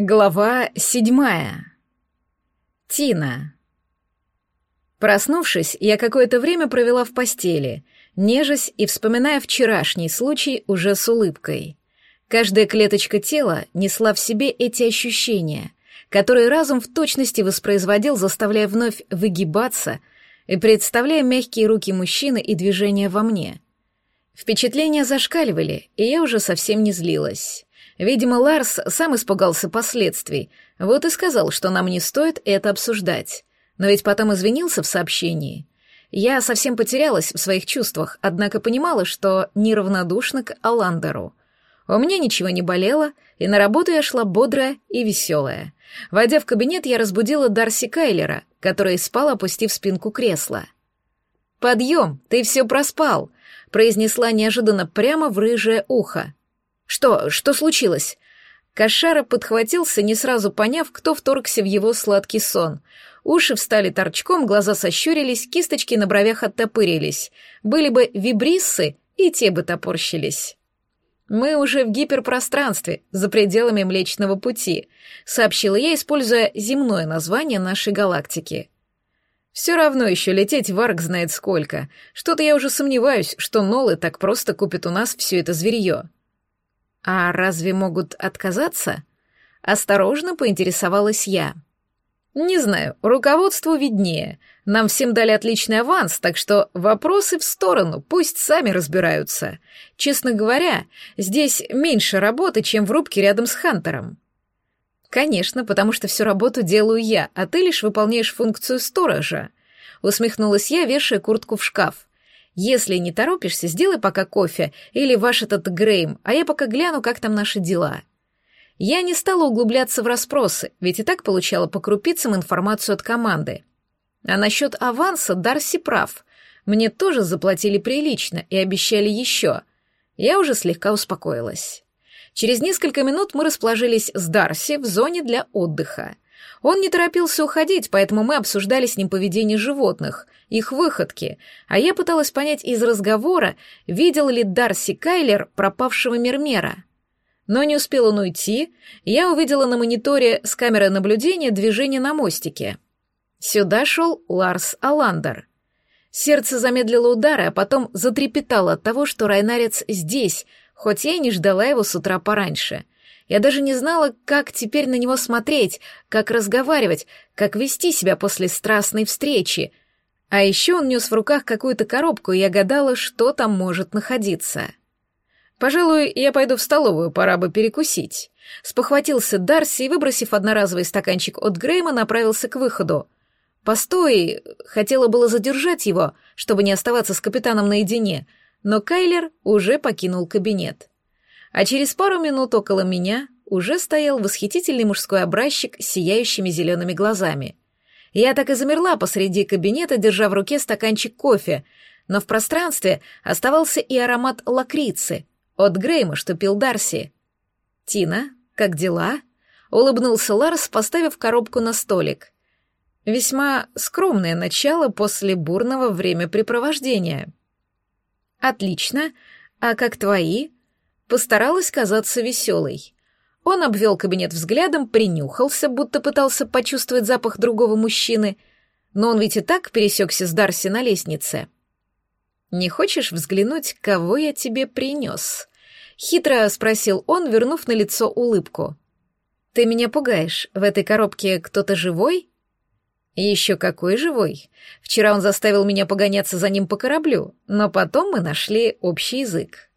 Глава седьмая. Тина. Проснувшись, я какое-то время провела в постели, нежась и вспоминая вчерашний случай уже с улыбкой. Каждая клеточка тела несла в себе эти ощущения, которые разум в точности воспроизводил, заставляя вновь выгибаться и представляя мягкие руки мужчины и движения во мне. Впечатления зашкаливали, и я уже совсем не злилась. Видимо, Ларс сам испугался последствий, вот и сказал, что нам не стоит это обсуждать. Но ведь потом извинился в сообщении. Я совсем потерялась в своих чувствах, однако понимала, что неравнодушна к Аландеру. У меня ничего не болело, и на работу я шла бодрая и веселая. Войдя в кабинет, я разбудила Дарси Кайлера, который спал, опустив спинку кресла. «Подъем, ты все проспал», — произнесла неожиданно прямо в рыжее ухо. «Что? Что случилось?» Кошара подхватился, не сразу поняв, кто вторгся в его сладкий сон. Уши встали торчком, глаза сощурились, кисточки на бровях оттопырились. Были бы вибриссы, и те бы топорщились. «Мы уже в гиперпространстве, за пределами Млечного Пути», — сообщила я, используя земное название нашей галактики. «Все равно еще лететь в Арк знает сколько. Что-то я уже сомневаюсь, что Нолы так просто купят у нас все это зверье». «А разве могут отказаться?» Осторожно поинтересовалась я. «Не знаю, руководству виднее. Нам всем дали отличный аванс, так что вопросы в сторону, пусть сами разбираются. Честно говоря, здесь меньше работы, чем в рубке рядом с Хантером». «Конечно, потому что всю работу делаю я, а ты лишь выполняешь функцию сторожа», — усмехнулась я, вешая куртку в шкаф. Если не торопишься, сделай пока кофе или ваш этот Грейм, а я пока гляну, как там наши дела. Я не стала углубляться в расспросы, ведь и так получала по крупицам информацию от команды. А насчет аванса Дарси прав. Мне тоже заплатили прилично и обещали еще. Я уже слегка успокоилась. Через несколько минут мы расположились с Дарси в зоне для отдыха — он не торопился уходить, поэтому мы обсуждали с ним поведение животных, их выходки, а я пыталась понять из разговора, видел ли Дарси Кайлер пропавшего Мермера. Но не успел он уйти, я увидела на мониторе с камеры наблюдения движение на мостике. Сюда шел Ларс Аландер. Сердце замедлило удары, а потом затрепетало от того, что Райнарец здесь, хоть я и не ждала его с утра пораньше — я даже не знала, как теперь на него смотреть, как разговаривать, как вести себя после страстной встречи. А еще он нес в руках какую-то коробку, и я гадала, что там может находиться. «Пожалуй, я пойду в столовую, пора бы перекусить». Спохватился Дарси и, выбросив одноразовый стаканчик от Грейма, направился к выходу. «Постой!» Хотела было задержать его, чтобы не оставаться с капитаном наедине, но Кайлер уже покинул кабинет а через пару минут около меня уже стоял восхитительный мужской образчик с сияющими зелеными глазами. Я так и замерла посреди кабинета, держа в руке стаканчик кофе, но в пространстве оставался и аромат лакрицы от Грейма, что пил Дарси. «Тина, как дела?» — улыбнулся Ларс, поставив коробку на столик. Весьма скромное начало после бурного времяпрепровождения. «Отлично. А как твои?» Постаралась казаться веселой. Он обвел кабинет взглядом, принюхался, будто пытался почувствовать запах другого мужчины, но он ведь и так пересекся с Дарси на лестнице. «Не хочешь взглянуть, кого я тебе принес?» — хитро спросил он, вернув на лицо улыбку. «Ты меня пугаешь. В этой коробке кто-то живой?» «Еще какой живой? Вчера он заставил меня погоняться за ним по кораблю, но потом мы нашли общий язык».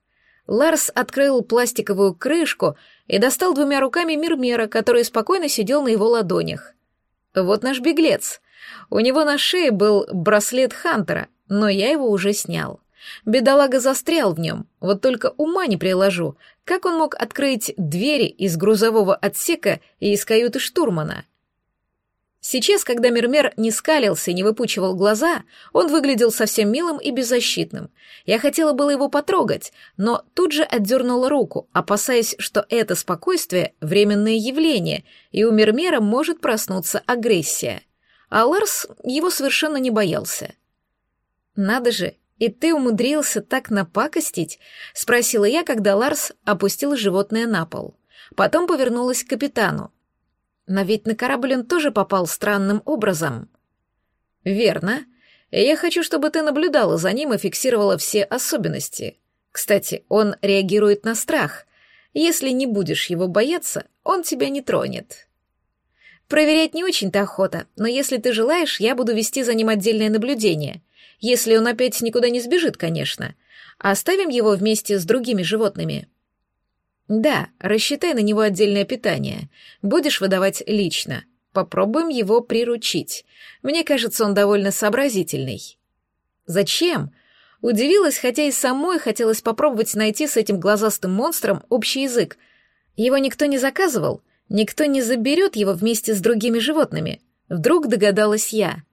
Ларс открыл пластиковую крышку и достал двумя руками Мирмера, который спокойно сидел на его ладонях. Вот наш беглец. У него на шее был браслет Хантера, но я его уже снял. Бедолага застрял в нем, вот только ума не приложу, как он мог открыть двери из грузового отсека и из каюты штурмана. Сейчас, когда Мермер не скалился и не выпучивал глаза, он выглядел совсем милым и беззащитным. Я хотела было его потрогать, но тут же отдернула руку, опасаясь, что это спокойствие — временное явление, и у Мермера может проснуться агрессия. А Ларс его совершенно не боялся. «Надо же, и ты умудрился так напакостить?» — спросила я, когда Ларс опустил животное на пол. Потом повернулась к капитану. Но ведь на корабль он тоже попал странным образом. Верно. Я хочу, чтобы ты наблюдала за ним и фиксировала все особенности. Кстати, он реагирует на страх. Если не будешь его бояться, он тебя не тронет. Проверять не очень-то охота, но если ты желаешь, я буду вести за ним отдельное наблюдение. Если он опять никуда не сбежит, конечно. Оставим его вместе с другими животными. Да, рассчитай на него отдельное питание. Будешь выдавать лично. Попробуем его приручить. Мне кажется, он довольно сообразительный. Зачем? Удивилась, хотя и самой хотелось попробовать найти с этим глазастым монстром общий язык. Его никто не заказывал, никто не заберет его вместе с другими животными. Вдруг догадалась я.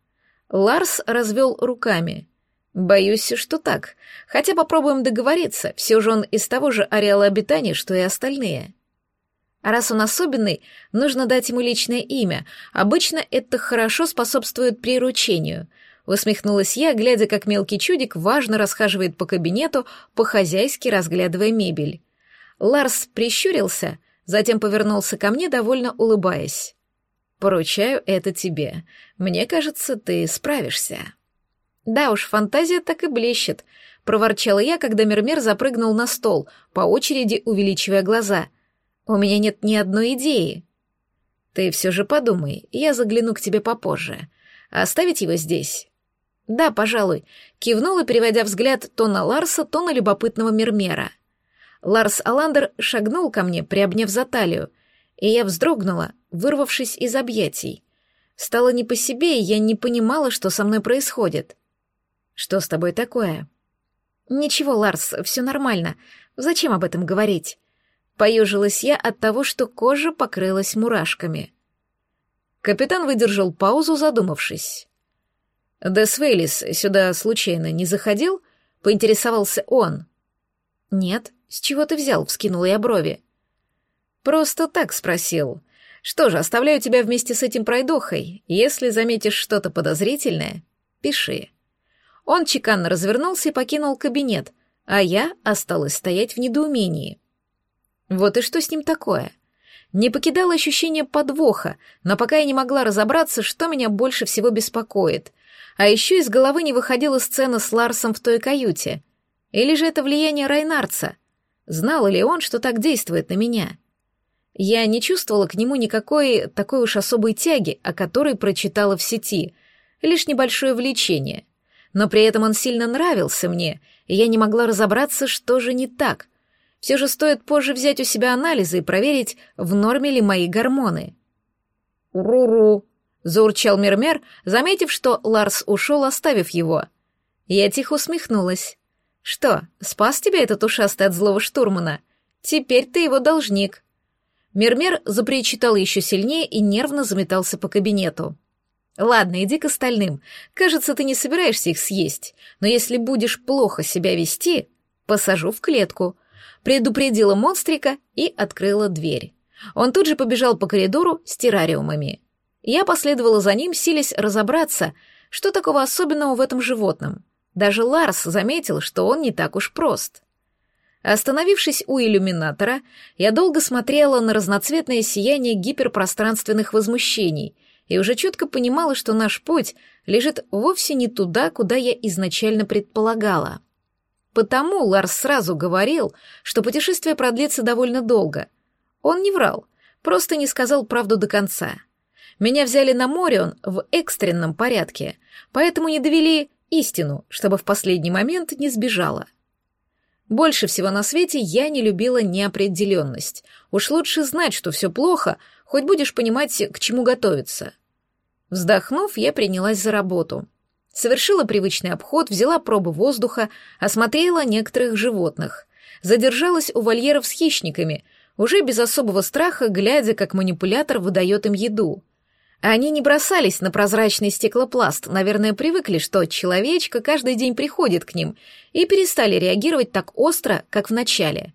Ларс развел руками. Боюсь, что так. Хотя попробуем договориться, все же он из того же ареала обитания, что и остальные. А раз он особенный, нужно дать ему личное имя. Обычно это хорошо способствует приручению. Усмехнулась я, глядя, как мелкий чудик важно расхаживает по кабинету, по-хозяйски разглядывая мебель. Ларс прищурился, затем повернулся ко мне, довольно улыбаясь. «Поручаю это тебе. Мне кажется, ты справишься». Да уж, фантазия так и блещет, проворчала я, когда Мермер запрыгнул на стол, по очереди увеличивая глаза. У меня нет ни одной идеи. Ты все же подумай, я загляну к тебе попозже. Оставить его здесь? Да, пожалуй, кивнула, переводя взгляд то на Ларса, то на любопытного Мермера. Ларс Аландер шагнул ко мне, приобняв за талию, и я вздрогнула, вырвавшись из объятий. Стало не по себе, и я не понимала, что со мной происходит. Что с тобой такое? Ничего, Ларс, все нормально. Зачем об этом говорить? Поежилась я от того, что кожа покрылась мурашками. Капитан выдержал паузу, задумавшись. «Дес сюда случайно не заходил?» — поинтересовался он. «Нет, с чего ты взял?» — вскинула я брови. «Просто так спросил. Что же, оставляю тебя вместе с этим пройдохой. Если заметишь что-то подозрительное, пиши». Он чеканно развернулся и покинул кабинет, а я осталась стоять в недоумении. Вот и что с ним такое? Не покидало ощущение подвоха, но пока я не могла разобраться, что меня больше всего беспокоит. А еще из головы не выходила сцена с Ларсом в той каюте. Или же это влияние Райнарца? Знал ли он, что так действует на меня? Я не чувствовала к нему никакой такой уж особой тяги, о которой прочитала в сети, лишь небольшое влечение но при этом он сильно нравился мне, и я не могла разобраться, что же не так. Все же стоит позже взять у себя анализы и проверить, в норме ли мои гормоны. «Ру-ру», — заурчал Мермер, заметив, что Ларс ушел, оставив его. Я тихо усмехнулась. «Что, спас тебя этот ушастый от злого штурмана? Теперь ты его должник». Мермер запричитал еще сильнее и нервно заметался по кабинету. Ладно, иди к остальным. Кажется, ты не собираешься их съесть. Но если будешь плохо себя вести, посажу в клетку. Предупредила монстрика и открыла дверь. Он тут же побежал по коридору с террариумами. Я последовала за ним, силясь разобраться, что такого особенного в этом животном. Даже Ларс заметил, что он не так уж прост. Остановившись у иллюминатора, я долго смотрела на разноцветное сияние гиперпространственных возмущений — и уже четко понимала, что наш путь лежит вовсе не туда, куда я изначально предполагала. Потому Ларс сразу говорил, что путешествие продлится довольно долго. Он не врал, просто не сказал правду до конца. Меня взяли на Морион в экстренном порядке, поэтому не довели истину, чтобы в последний момент не сбежала. Больше всего на свете я не любила неопределенность. Уж лучше знать, что все плохо, хоть будешь понимать, к чему готовиться. Вздохнув, я принялась за работу. Совершила привычный обход, взяла пробы воздуха, осмотрела некоторых животных. Задержалась у вольеров с хищниками, уже без особого страха, глядя, как манипулятор выдает им еду. Они не бросались на прозрачный стеклопласт, наверное, привыкли, что человечка каждый день приходит к ним, и перестали реагировать так остро, как в начале.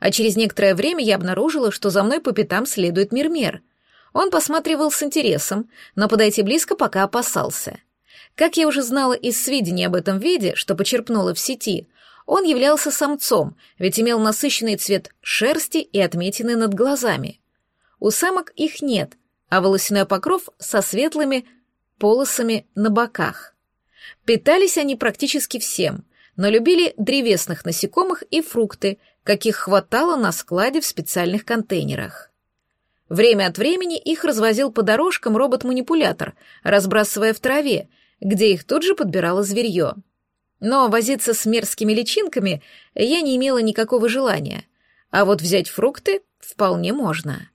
А через некоторое время я обнаружила, что за мной по пятам следует Мирмер — он посматривал с интересом, но подойти близко пока опасался. Как я уже знала из сведений об этом виде, что почерпнула в сети, он являлся самцом, ведь имел насыщенный цвет шерсти и отметины над глазами. У самок их нет, а волосяной покров со светлыми полосами на боках. Питались они практически всем, но любили древесных насекомых и фрукты, каких хватало на складе в специальных контейнерах. Время от времени их развозил по дорожкам робот-манипулятор, разбрасывая в траве, где их тут же подбирало зверье. Но возиться с мерзкими личинками я не имела никакого желания, а вот взять фрукты вполне можно.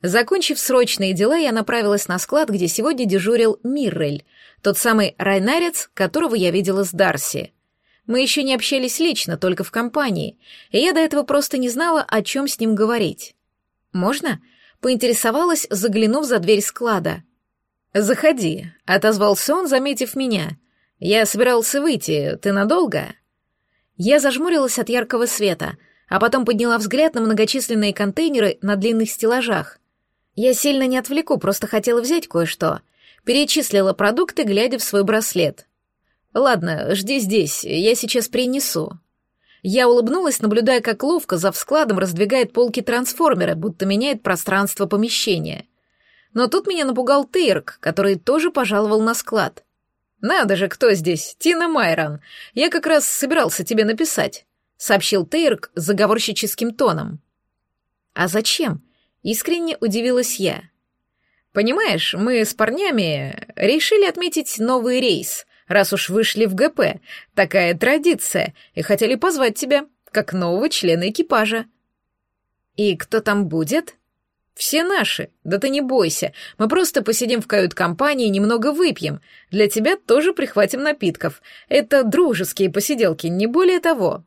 Закончив срочные дела, я направилась на склад, где сегодня дежурил Миррель, тот самый райнарец, которого я видела с Дарси. Мы еще не общались лично, только в компании, и я до этого просто не знала, о чем с ним говорить. «Можно?» — поинтересовалась, заглянув за дверь склада. «Заходи», — отозвался он, заметив меня. «Я собирался выйти. Ты надолго?» Я зажмурилась от яркого света, а потом подняла взгляд на многочисленные контейнеры на длинных стеллажах. Я сильно не отвлеку, просто хотела взять кое-что. Перечислила продукты, глядя в свой браслет. «Ладно, жди здесь, я сейчас принесу». Я улыбнулась, наблюдая, как ловко за складом раздвигает полки трансформера, будто меняет пространство помещения. Но тут меня напугал Тейрк, который тоже пожаловал на склад. «Надо же, кто здесь? Тина Майрон. Я как раз собирался тебе написать», — сообщил Тейрк заговорщическим тоном. «А зачем?» — искренне удивилась я. «Понимаешь, мы с парнями решили отметить новый рейс, раз уж вышли в ГП. Такая традиция, и хотели позвать тебя, как нового члена экипажа». «И кто там будет?» «Все наши. Да ты не бойся. Мы просто посидим в кают-компании и немного выпьем. Для тебя тоже прихватим напитков. Это дружеские посиделки, не более того».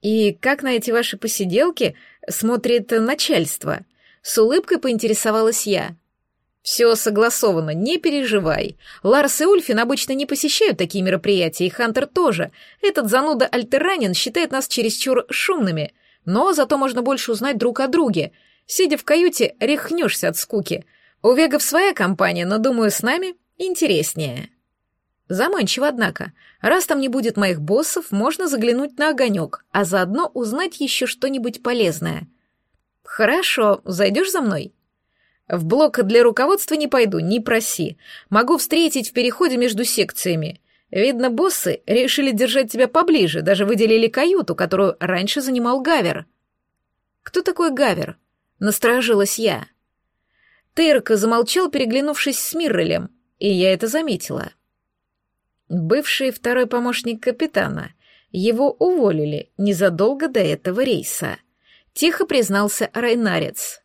«И как на эти ваши посиделки смотрит начальство?» С улыбкой поинтересовалась я. «Все согласовано, не переживай. Ларс и Ульфин обычно не посещают такие мероприятия, и Хантер тоже. Этот зануда Альтерранин считает нас чересчур шумными, но зато можно больше узнать друг о друге. Сидя в каюте, рехнешься от скуки. У вегов своя компания, но, думаю, с нами интереснее». Заманчиво, однако. Раз там не будет моих боссов, можно заглянуть на огонек, а заодно узнать еще что-нибудь полезное. Хорошо, зайдешь за мной? В блок для руководства не пойду, не проси. Могу встретить в переходе между секциями. Видно, боссы решили держать тебя поближе, даже выделили каюту, которую раньше занимал Гавер. Кто такой Гавер? Насторожилась я. Тейрка замолчал, переглянувшись с Миррелем, и я это заметила. Бывший второй помощник капитана. Его уволили незадолго до этого рейса. Тихо признался Райнарец.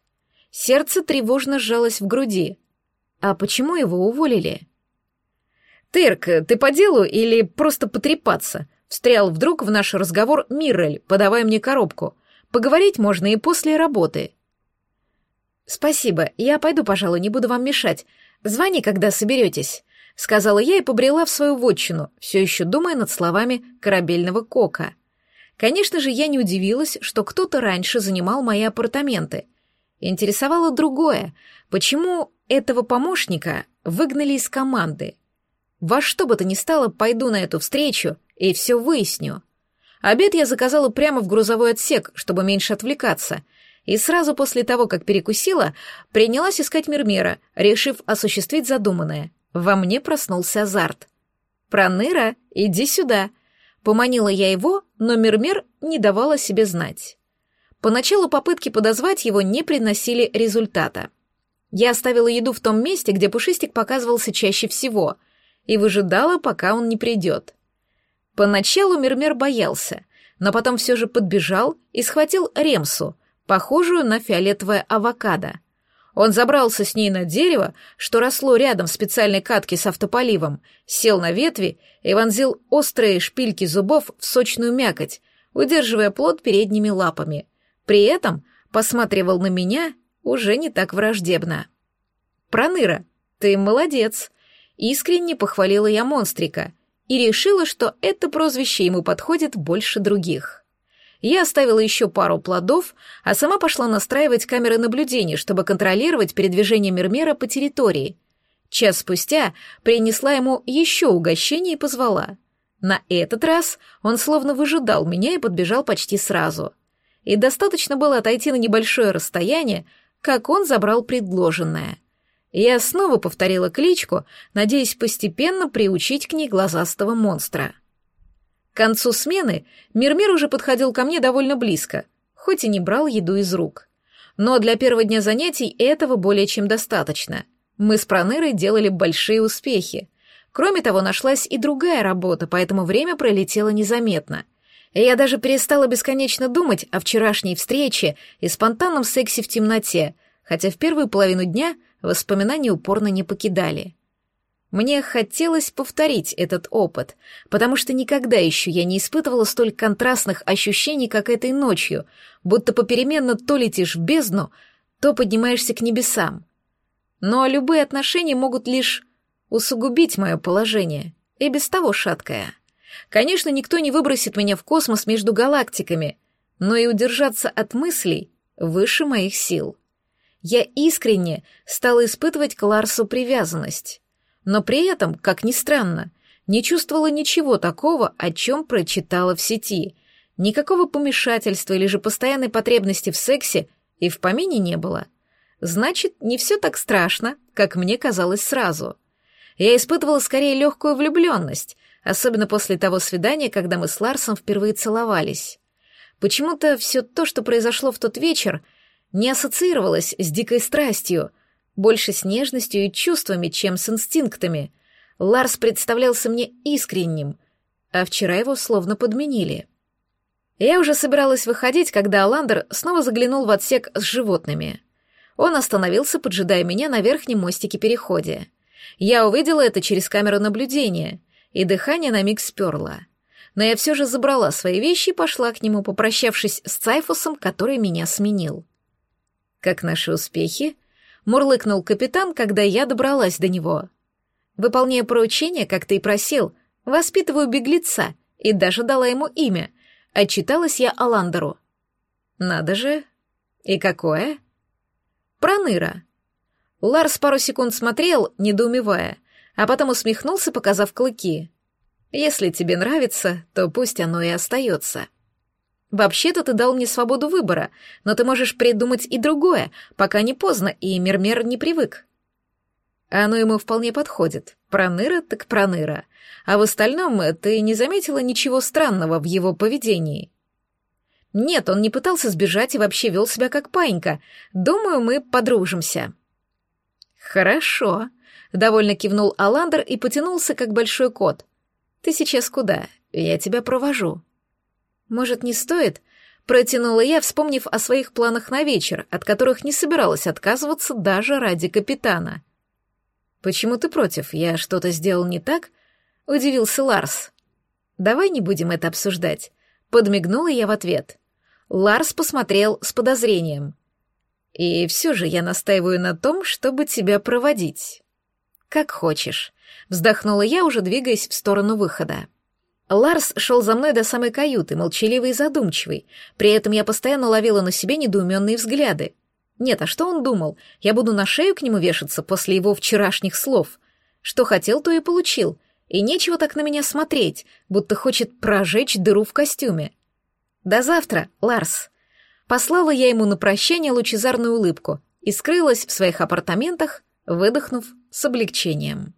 Сердце тревожно сжалось в груди. А почему его уволили? «Тырк, ты по делу или просто потрепаться?» Встрял вдруг в наш разговор Миррель, подавая мне коробку. «Поговорить можно и после работы». «Спасибо, я пойду, пожалуй, не буду вам мешать. Звони, когда соберетесь», — сказала я и побрела в свою вотчину, все еще думая над словами корабельного кока. Конечно же, я не удивилась, что кто-то раньше занимал мои апартаменты — Интересовало другое. Почему этого помощника выгнали из команды? Во что бы то ни стало, пойду на эту встречу и все выясню. Обед я заказала прямо в грузовой отсек, чтобы меньше отвлекаться, и сразу после того, как перекусила, принялась искать Мирмера, решив осуществить задуманное. Во мне проснулся азарт. «Проныра, иди сюда!» Поманила я его, но Мирмер не давала себе знать. Поначалу попытки подозвать его не приносили результата. Я оставила еду в том месте, где Пушистик показывался чаще всего, и выжидала, пока он не придет. Поначалу Мермер боялся, но потом все же подбежал и схватил ремсу, похожую на фиолетовое авокадо. Он забрался с ней на дерево, что росло рядом в специальной катке с автополивом, сел на ветви и вонзил острые шпильки зубов в сочную мякоть, удерживая плод передними лапами — при этом посматривал на меня уже не так враждебно. «Проныра, ты молодец!» Искренне похвалила я монстрика и решила, что это прозвище ему подходит больше других. Я оставила еще пару плодов, а сама пошла настраивать камеры наблюдения, чтобы контролировать передвижение Мермера по территории. Час спустя принесла ему еще угощение и позвала. На этот раз он словно выжидал меня и подбежал почти сразу — и достаточно было отойти на небольшое расстояние, как он забрал предложенное. Я снова повторила кличку, надеясь постепенно приучить к ней глазастого монстра. К концу смены Мирмир уже подходил ко мне довольно близко, хоть и не брал еду из рук. Но для первого дня занятий этого более чем достаточно. Мы с Пронырой делали большие успехи. Кроме того, нашлась и другая работа, поэтому время пролетело незаметно. И я даже перестала бесконечно думать о вчерашней встрече и спонтанном сексе в темноте, хотя в первую половину дня воспоминания упорно не покидали. Мне хотелось повторить этот опыт, потому что никогда еще я не испытывала столь контрастных ощущений, как этой ночью, будто попеременно то летишь в бездну, то поднимаешься к небесам. Но любые отношения могут лишь усугубить мое положение, и без того шаткое. Конечно, никто не выбросит меня в космос между галактиками, но и удержаться от мыслей выше моих сил. Я искренне стала испытывать к Ларсу привязанность но при этом, как ни странно, не чувствовала ничего такого, о чем прочитала в сети. Никакого помешательства или же постоянной потребности в сексе и в помине не было. Значит, не все так страшно, как мне казалось сразу. Я испытывала скорее легкую влюбленность, особенно после того свидания, когда мы с Ларсом впервые целовались. Почему-то все то, что произошло в тот вечер, не ассоциировалось с дикой страстью, больше с нежностью и чувствами, чем с инстинктами. Ларс представлялся мне искренним, а вчера его словно подменили. Я уже собиралась выходить, когда Аландер снова заглянул в отсек с животными. Он остановился, поджидая меня на верхнем мостике-переходе. Я увидела это через камеру наблюдения, и дыхание на миг сперло. Но я все же забрала свои вещи и пошла к нему, попрощавшись с Цайфусом, который меня сменил. «Как наши успехи?» мурлыкнул капитан, когда я добралась до него. Выполняя поручение, как ты и просил, воспитываю беглеца и даже дала ему имя. Отчиталась я Аландеру. Надо же. И какое? Проныра. Ларс пару секунд смотрел, недоумевая, а потом усмехнулся, показав клыки. Если тебе нравится, то пусть оно и остается. Вообще-то ты дал мне свободу выбора, но ты можешь придумать и другое, пока не поздно, и Мермер не привык. Оно ему вполне подходит. Проныра так проныра. А в остальном ты не заметила ничего странного в его поведении. Нет, он не пытался сбежать и вообще вел себя как паинька. Думаю, мы подружимся. Хорошо. Довольно кивнул Аландер и потянулся, как большой кот. Ты сейчас куда? Я тебя провожу. «Может, не стоит?» — протянула я, вспомнив о своих планах на вечер, от которых не собиралась отказываться даже ради капитана. «Почему ты против? Я что-то сделал не так?» — удивился Ларс. «Давай не будем это обсуждать», — подмигнула я в ответ. Ларс посмотрел с подозрением. «И все же я настаиваю на том, чтобы тебя проводить». «Как хочешь», — вздохнула я, уже двигаясь в сторону выхода. Ларс шел за мной до самой каюты, молчаливый и задумчивый. При этом я постоянно ловила на себе недоуменные взгляды. Нет, а что он думал? Я буду на шею к нему вешаться после его вчерашних слов. Что хотел, то и получил. И нечего так на меня смотреть, будто хочет прожечь дыру в костюме. До завтра, Ларс. Послала я ему на прощание лучезарную улыбку и скрылась в своих апартаментах, выдохнув с облегчением.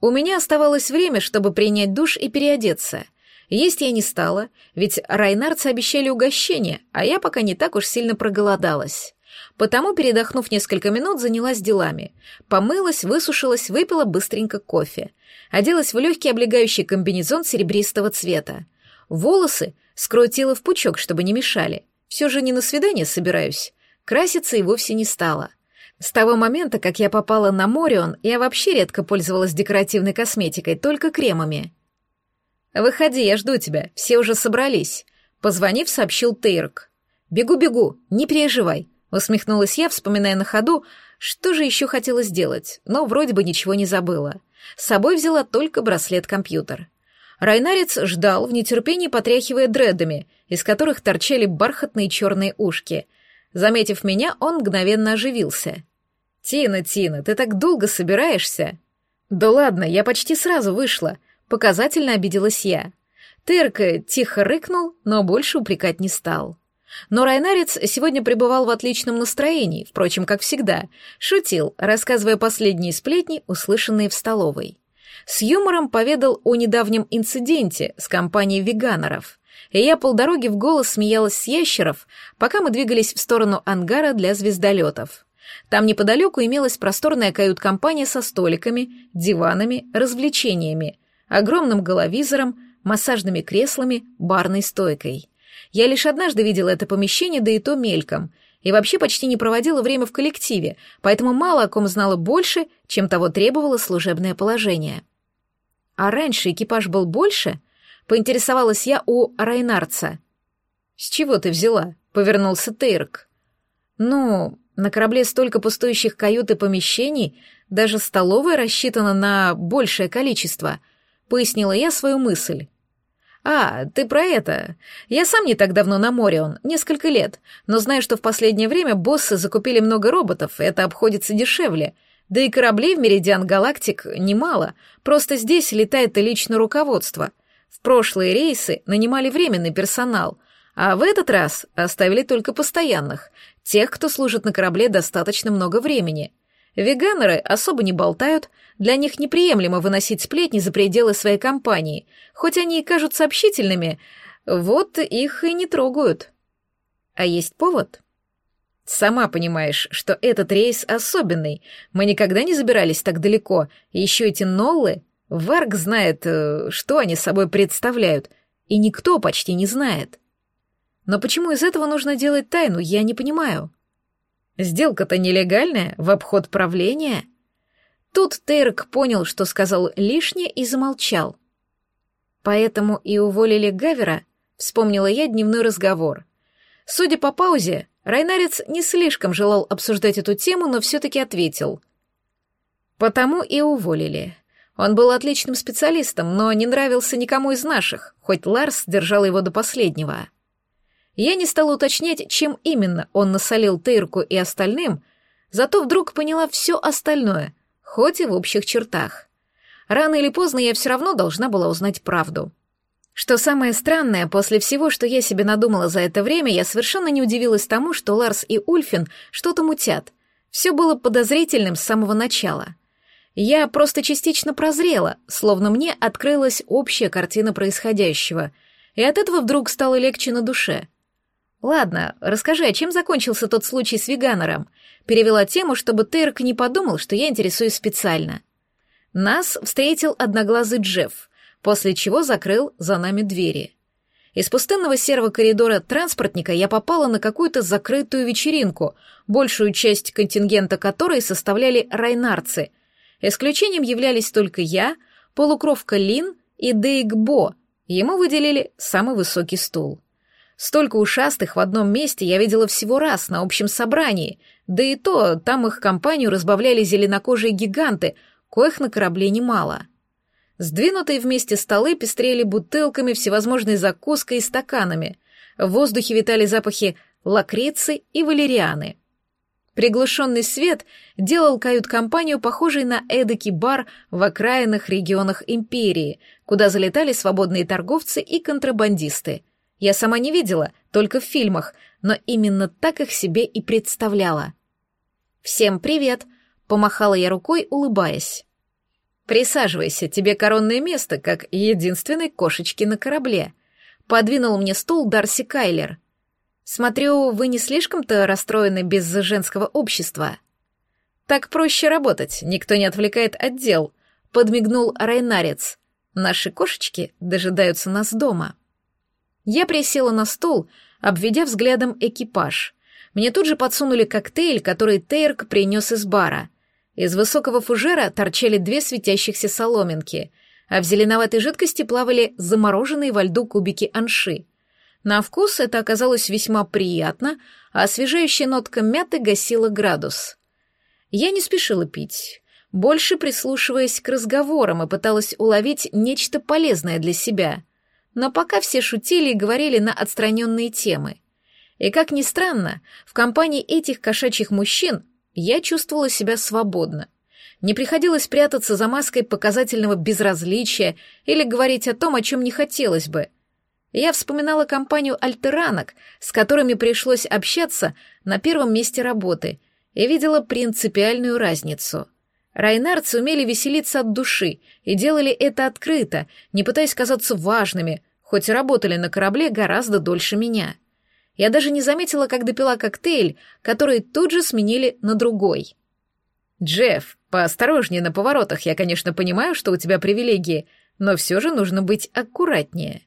У меня оставалось время, чтобы принять душ и переодеться. Есть я не стала, ведь райнарцы обещали угощение, а я пока не так уж сильно проголодалась. Потому, передохнув несколько минут, занялась делами. Помылась, высушилась, выпила быстренько кофе. Оделась в легкий облегающий комбинезон серебристого цвета. Волосы скрутила в пучок, чтобы не мешали. Все же не на свидание собираюсь. Краситься и вовсе не стала. С того момента, как я попала на Морион, я вообще редко пользовалась декоративной косметикой, только кремами. «Выходи, я жду тебя, все уже собрались», — позвонив, сообщил Тейрк. «Бегу-бегу, не переживай», — усмехнулась я, вспоминая на ходу, что же еще хотела сделать, но вроде бы ничего не забыла. С собой взяла только браслет-компьютер. Райнарец ждал, в нетерпении потряхивая дредами, из которых торчали бархатные черные ушки. Заметив меня, он мгновенно оживился. «Тина, Тина, ты так долго собираешься?» «Да ладно, я почти сразу вышла», — показательно обиделась я. Терка тихо рыкнул, но больше упрекать не стал. Но Райнарец сегодня пребывал в отличном настроении, впрочем, как всегда, шутил, рассказывая последние сплетни, услышанные в столовой. С юмором поведал о недавнем инциденте с компанией веганеров, и я полдороги в голос смеялась с ящеров, пока мы двигались в сторону ангара для звездолетов. Там неподалеку имелась просторная кают-компания со столиками, диванами, развлечениями, огромным головизором, массажными креслами, барной стойкой. Я лишь однажды видела это помещение, да и то мельком, и вообще почти не проводила время в коллективе, поэтому мало о ком знала больше, чем того требовало служебное положение. А раньше экипаж был больше? Поинтересовалась я у Райнарца. «С чего ты взяла?» — повернулся Тейрк. «Ну, на корабле столько пустующих кают и помещений, даже столовая рассчитана на большее количество», — пояснила я свою мысль. «А, ты про это. Я сам не так давно на море он, несколько лет, но знаю, что в последнее время боссы закупили много роботов, это обходится дешевле. Да и кораблей в Меридиан Галактик немало, просто здесь летает и личное руководство. В прошлые рейсы нанимали временный персонал, а в этот раз оставили только постоянных, тех, кто служит на корабле достаточно много времени». Веганеры особо не болтают, для них неприемлемо выносить сплетни за пределы своей компании, хоть они и кажутся общительными, вот их и не трогают. А есть повод? Сама понимаешь, что этот рейс особенный. Мы никогда не забирались так далеко, еще эти ноллы. Варг знает, э, что они собой представляют, и никто почти не знает. Но почему из этого нужно делать тайну, я не понимаю. Сделка-то нелегальная, в обход правления. Тут Тейрк понял, что сказал лишнее, и замолчал. Поэтому и уволили Гавера, вспомнила я дневной разговор. Судя по паузе, Райнарец не слишком желал обсуждать эту тему, но все-таки ответил. Потому и уволили. Он был отличным специалистом, но не нравился никому из наших, хоть Ларс держал его до последнего. Я не стала уточнять, чем именно он насолил Тейрку и остальным, зато вдруг поняла все остальное, хоть и в общих чертах. Рано или поздно я все равно должна была узнать правду. Что самое странное, после всего, что я себе надумала за это время, я совершенно не удивилась тому, что Ларс и Ульфин что-то мутят. Все было подозрительным с самого начала. Я просто частично прозрела, словно мне открылась общая картина происходящего, и от этого вдруг стало легче на душе — «Ладно, расскажи, а чем закончился тот случай с веганером?» Перевела тему, чтобы Тейрк не подумал, что я интересуюсь специально. Нас встретил одноглазый Джефф, после чего закрыл за нами двери. Из пустынного серого коридора транспортника я попала на какую-то закрытую вечеринку, большую часть контингента которой составляли райнарцы. Исключением являлись только я, полукровка Лин и Дейк Бо. Ему выделили самый высокий стул. Столько ушастых в одном месте я видела всего раз на общем собрании, да и то там их компанию разбавляли зеленокожие гиганты, коих на корабле немало. Сдвинутые вместе столы пестрели бутылками, всевозможной закуской и стаканами. В воздухе витали запахи лакрицы и валерианы. Приглушенный свет делал кают-компанию похожей на эдакий бар в окраинных регионах империи, куда залетали свободные торговцы и контрабандисты — я сама не видела, только в фильмах, но именно так их себе и представляла. «Всем привет!» — помахала я рукой, улыбаясь. «Присаживайся, тебе коронное место, как единственной кошечки на корабле», — подвинул мне стул Дарси Кайлер. «Смотрю, вы не слишком-то расстроены без женского общества». «Так проще работать, никто не отвлекает отдел», — подмигнул Райнарец. «Наши кошечки дожидаются нас дома». Я присела на стул, обведя взглядом экипаж. Мне тут же подсунули коктейль, который Тейрк принес из бара. Из высокого фужера торчали две светящихся соломинки, а в зеленоватой жидкости плавали замороженные во льду кубики анши. На вкус это оказалось весьма приятно, а освежающая нотка мяты гасила градус. Я не спешила пить, больше прислушиваясь к разговорам и пыталась уловить нечто полезное для себя — но пока все шутили и говорили на отстраненные темы. И как ни странно, в компании этих кошачьих мужчин я чувствовала себя свободно. Не приходилось прятаться за маской показательного безразличия или говорить о том, о чем не хотелось бы. Я вспоминала компанию альтеранок, с которыми пришлось общаться на первом месте работы, и видела принципиальную разницу. Райнарцы умели веселиться от души и делали это открыто, не пытаясь казаться важными, хоть и работали на корабле гораздо дольше меня. Я даже не заметила, как допила коктейль, который тут же сменили на другой. «Джефф, поосторожнее на поворотах. Я, конечно, понимаю, что у тебя привилегии, но все же нужно быть аккуратнее».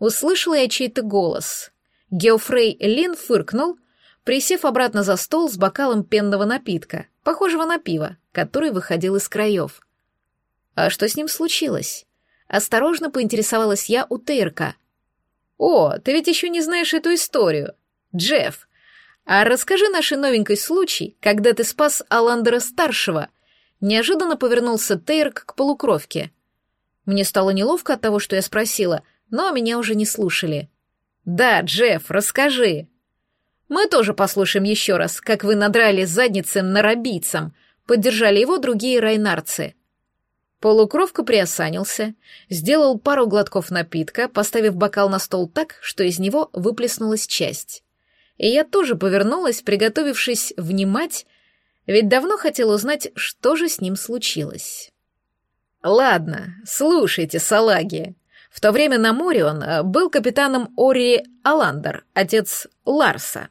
Услышала я чей-то голос. Геофрей Лин фыркнул, присев обратно за стол с бокалом пенного напитка, похожего на пиво, который выходил из краев. А что с ним случилось? Осторожно поинтересовалась я у Тейрка. «О, ты ведь еще не знаешь эту историю. Джефф, а расскажи нашей новенькой случай, когда ты спас Аландера-старшего». Неожиданно повернулся Тейрк к полукровке. Мне стало неловко от того, что я спросила, но меня уже не слушали. «Да, Джефф, расскажи». «Мы тоже послушаем еще раз, как вы надрали задницем нарабийцам», поддержали его другие райнарцы. Полукровка приосанился, сделал пару глотков напитка, поставив бокал на стол так, что из него выплеснулась часть. И я тоже повернулась, приготовившись внимать, ведь давно хотел узнать, что же с ним случилось. «Ладно, слушайте, салаги. В то время на море он э, был капитаном Ори Аландер, отец Ларса.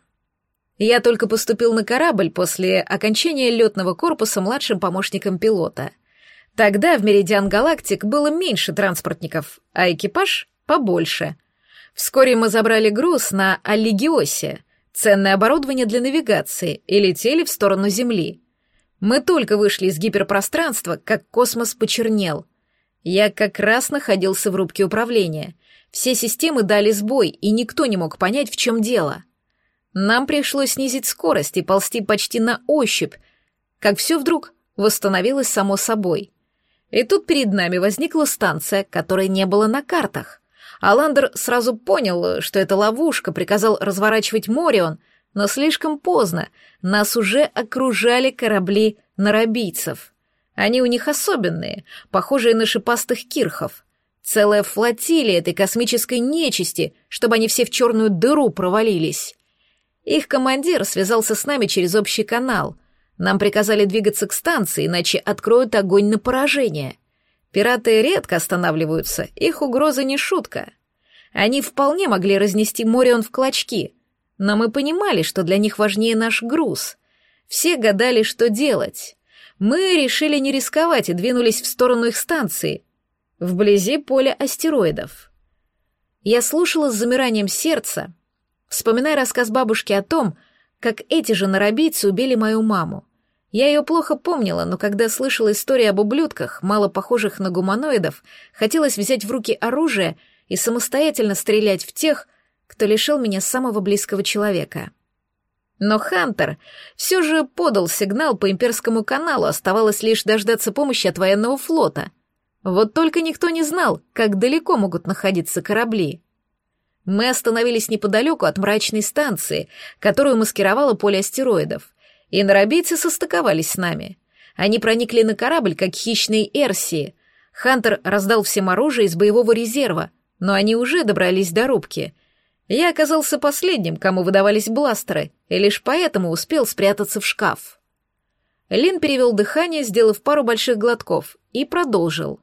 Я только поступил на корабль после окончания летного корпуса младшим помощником пилота — Тогда в Меридиан Галактик было меньше транспортников, а экипаж побольше. Вскоре мы забрали груз на Аллигиосе, ценное оборудование для навигации, и летели в сторону Земли. Мы только вышли из гиперпространства, как космос почернел. Я как раз находился в рубке управления. Все системы дали сбой, и никто не мог понять, в чем дело. Нам пришлось снизить скорость и ползти почти на ощупь, как все вдруг восстановилось само собой. И тут перед нами возникла станция, которой не было на картах. Аландер сразу понял, что это ловушка, приказал разворачивать Морион, но слишком поздно. Нас уже окружали корабли нарабийцев. Они у них особенные, похожие на шипастых кирхов. Целая флотилия этой космической нечисти, чтобы они все в черную дыру провалились. Их командир связался с нами через общий канал, нам приказали двигаться к станции, иначе откроют огонь на поражение. Пираты редко останавливаются, их угроза не шутка. Они вполне могли разнести Морион в клочки, но мы понимали, что для них важнее наш груз. Все гадали, что делать. Мы решили не рисковать и двинулись в сторону их станции, вблизи поля астероидов. Я слушала с замиранием сердца, вспоминая рассказ бабушки о том, как эти же нарабийцы убили мою маму. Я ее плохо помнила, но когда слышала истории об ублюдках, мало похожих на гуманоидов, хотелось взять в руки оружие и самостоятельно стрелять в тех, кто лишил меня самого близкого человека. Но Хантер все же подал сигнал по имперскому каналу, оставалось лишь дождаться помощи от военного флота. Вот только никто не знал, как далеко могут находиться корабли. Мы остановились неподалеку от мрачной станции, которую маскировало поле астероидов — и нарабийцы состыковались с нами. Они проникли на корабль, как хищные эрсии. Хантер раздал всем оружие из боевого резерва, но они уже добрались до рубки. Я оказался последним, кому выдавались бластеры, и лишь поэтому успел спрятаться в шкаф. Лин перевел дыхание, сделав пару больших глотков, и продолжил.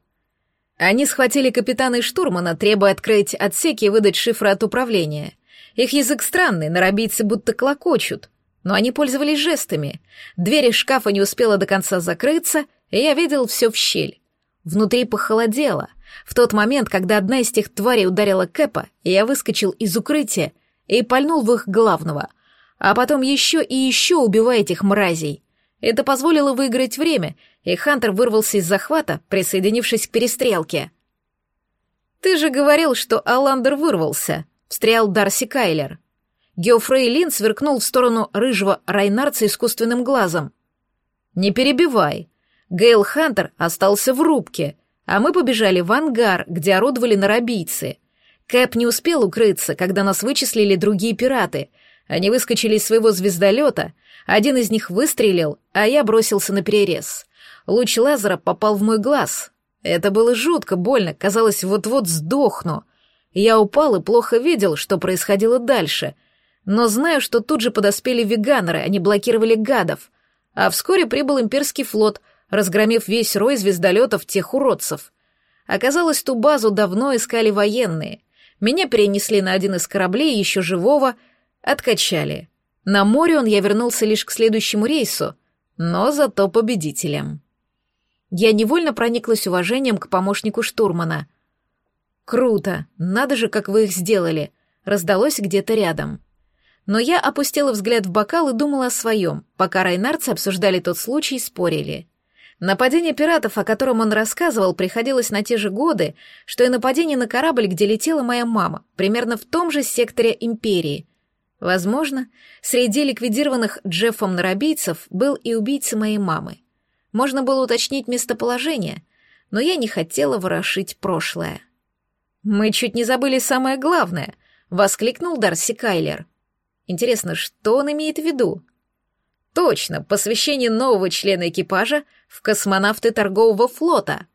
Они схватили капитана и штурмана, требуя открыть отсеки и выдать шифры от управления. Их язык странный, нарабийцы будто клокочут но они пользовались жестами. Дверь из шкафа не успела до конца закрыться, и я видел все в щель. Внутри похолодело. В тот момент, когда одна из тех тварей ударила Кэпа, я выскочил из укрытия и пальнул в их главного, а потом еще и еще убивая этих мразей. Это позволило выиграть время, и Хантер вырвался из захвата, присоединившись к перестрелке. «Ты же говорил, что Аландер вырвался», — встрял Дарси Кайлер. Геофрей Лин сверкнул в сторону рыжего Райнарца искусственным глазом. «Не перебивай. Гейл Хантер остался в рубке, а мы побежали в ангар, где орудовали нарабийцы. Кэп не успел укрыться, когда нас вычислили другие пираты. Они выскочили из своего звездолета, один из них выстрелил, а я бросился на перерез. Луч лазера попал в мой глаз. Это было жутко больно, казалось, вот-вот сдохну. Я упал и плохо видел, что происходило дальше, но знаю, что тут же подоспели веганеры, они блокировали гадов, а вскоре прибыл имперский флот, разгромив весь рой звездолетов тех уродцев. Оказалось, ту базу давно искали военные. Меня перенесли на один из кораблей, еще живого, откачали. На море он я вернулся лишь к следующему рейсу, но зато победителем. Я невольно прониклась уважением к помощнику штурмана. «Круто! Надо же, как вы их сделали!» раздалось где-то рядом. Но я опустила взгляд в бокал и думала о своем, пока райнарцы обсуждали тот случай и спорили. Нападение пиратов, о котором он рассказывал, приходилось на те же годы, что и нападение на корабль, где летела моя мама, примерно в том же секторе Империи, Возможно, среди ликвидированных Джеффом нарабийцев был и убийца моей мамы. Можно было уточнить местоположение, но я не хотела ворошить прошлое. «Мы чуть не забыли самое главное», — воскликнул Дарси Кайлер. «Интересно, что он имеет в виду?» «Точно, посвящение нового члена экипажа в космонавты торгового флота».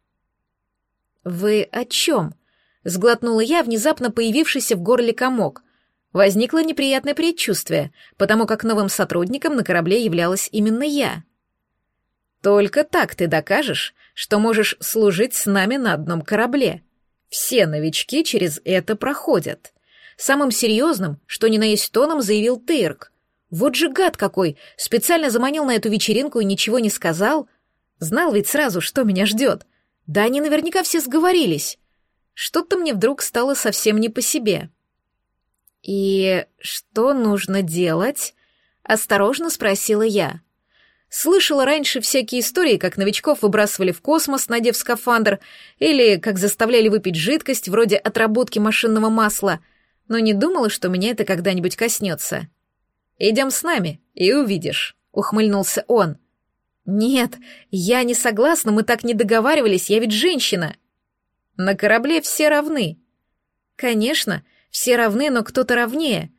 «Вы о чем?» — сглотнула я внезапно появившийся в горле комок — Возникло неприятное предчувствие, потому как новым сотрудником на корабле являлась именно я. Только так ты докажешь, что можешь служить с нами на одном корабле. Все новички через это проходят. Самым серьезным, что ни на есть тоном, заявил Тырк. Вот же гад какой, специально заманил на эту вечеринку и ничего не сказал. Знал ведь сразу, что меня ждет. Да они наверняка все сговорились. Что-то мне вдруг стало совсем не по себе. — «И что нужно делать?» — осторожно спросила я. Слышала раньше всякие истории, как новичков выбрасывали в космос, надев скафандр, или как заставляли выпить жидкость вроде отработки машинного масла, но не думала, что меня это когда-нибудь коснется. «Идем с нами, и увидишь», — ухмыльнулся он. «Нет, я не согласна, мы так не договаривались, я ведь женщина». «На корабле все равны». «Конечно, все равны, но кто-то равнее.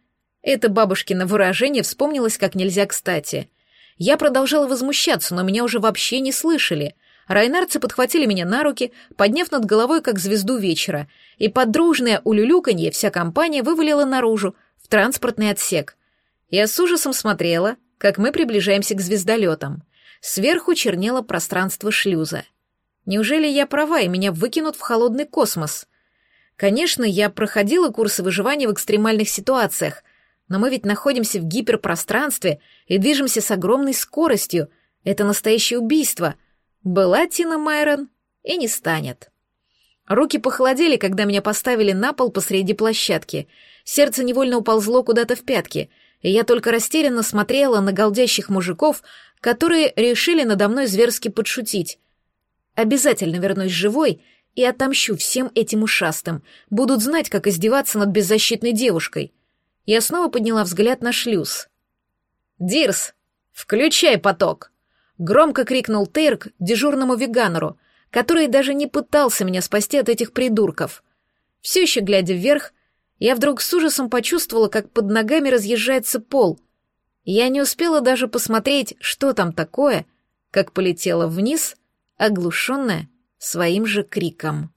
Это бабушкино выражение вспомнилось как нельзя кстати. Я продолжала возмущаться, но меня уже вообще не слышали. Райнарцы подхватили меня на руки, подняв над головой как звезду вечера, и под дружное улюлюканье вся компания вывалила наружу, в транспортный отсек. Я с ужасом смотрела, как мы приближаемся к звездолетам. Сверху чернело пространство шлюза. Неужели я права, и меня выкинут в холодный космос? Конечно, я проходила курсы выживания в экстремальных ситуациях, но мы ведь находимся в гиперпространстве и движемся с огромной скоростью. Это настоящее убийство. Была Тина Майрон и не станет. Руки похолодели, когда меня поставили на пол посреди площадки. Сердце невольно уползло куда-то в пятки, и я только растерянно смотрела на голдящих мужиков, которые решили надо мной зверски подшутить. Обязательно вернусь живой — и отомщу всем этим ушастым. Будут знать, как издеваться над беззащитной девушкой. Я снова подняла взгляд на шлюз. «Дирс, включай поток!» Громко крикнул Тейрк дежурному веганеру, который даже не пытался меня спасти от этих придурков. Все еще глядя вверх, я вдруг с ужасом почувствовала, как под ногами разъезжается пол. Я не успела даже посмотреть, что там такое, как полетела вниз, оглушенная своим же криком.